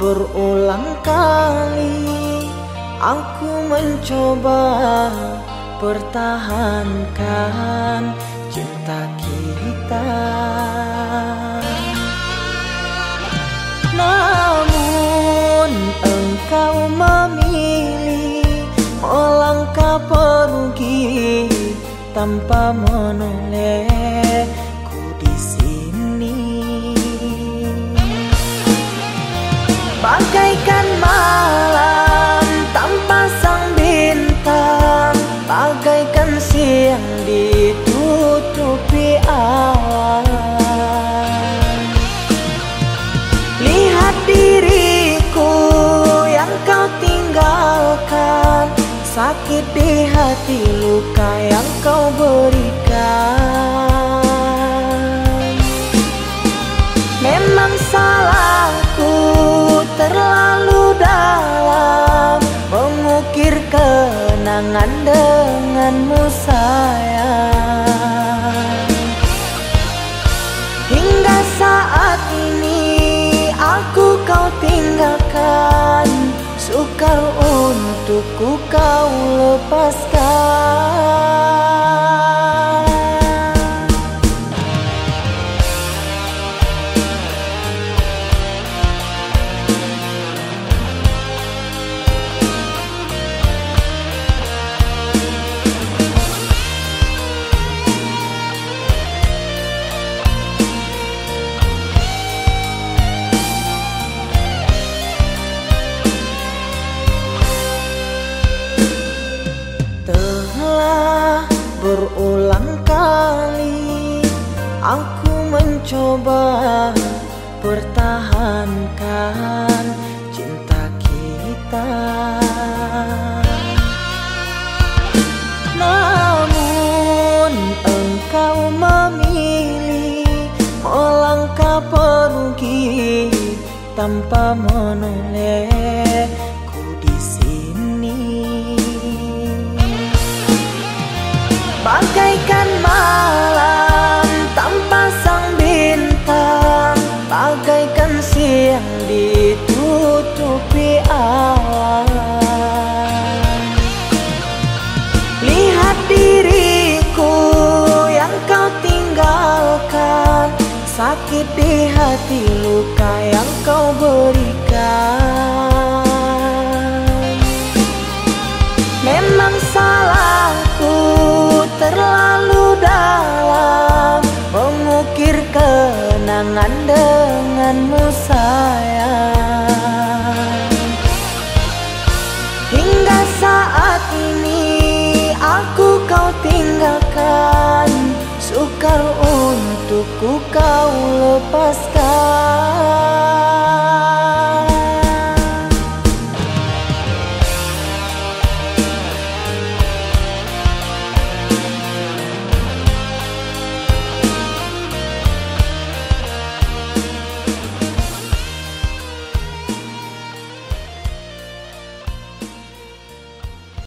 berulang kali aku mencoba pertahankan cinta kita. Namun engkau memilih melangkah pergi tanpa menoleh bagaikan malam tanpa sang bintang. Bagaikan siang ditutupi awan. Lihat diriku yang kau tinggalkan. Sakit di hati luka yang kau berikan. Memang salahku kenangan denganmu sayang. Hingga saat ini aku kau tinggalkan. Sukar untukku kau lepaskan berulang kali aku mencoba pertahankan cinta kita. Namun engkau memilih melangkah pergi tanpa menoleh Bagaikan malam tanpa sang bintang Bagaikan siang ditutupi awan Lihat diriku yang kau tinggalkan Sakit di hati luka yang kau berikan kenangan denganmu sayang. Hingga saat ini aku kau tinggalkan. Sukar untukku kau lepaskan